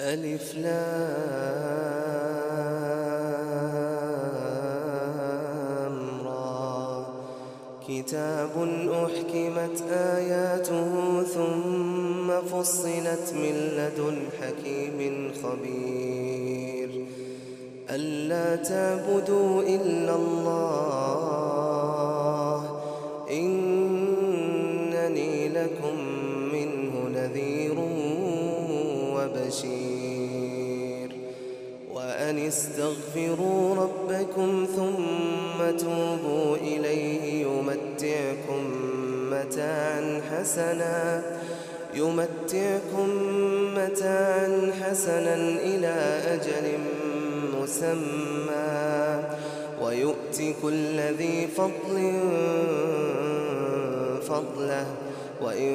ألف لام را كتاب أحكمت آياته ثم فصلت من لدن حكيم خبير. ألا تعبدوا إلا الله. إنني لكم وبشير وأن استغفروا ربكم ثم توبوا إليه يمتعكم متاعا حسنا يمتعكم متاعا حسنا إلى أجل مسمى. ويؤتي كل ذي فضل فضله وإن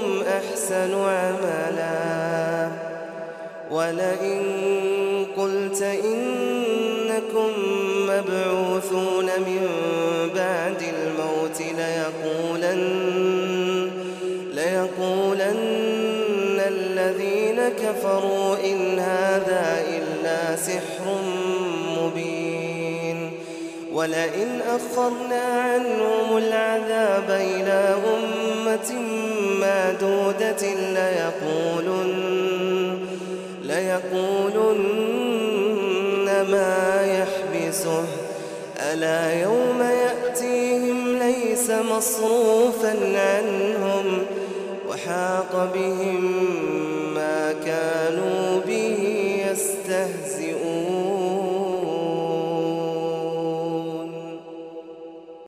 أيكم أحسن عملا. ولئن قلت إنكم مبعوثون من بعد الموت ليقولن ليقولن الذين كفروا إن هذا إلا سحر ولئن أخرنا عنهم العذاب إلى أمة مادودة ليقولن, ليقولن ما يحبسه. ألا يوم يأتيهم ليس مصروفا عنهم. وحاق بهم ما كانوا به يستهزئون.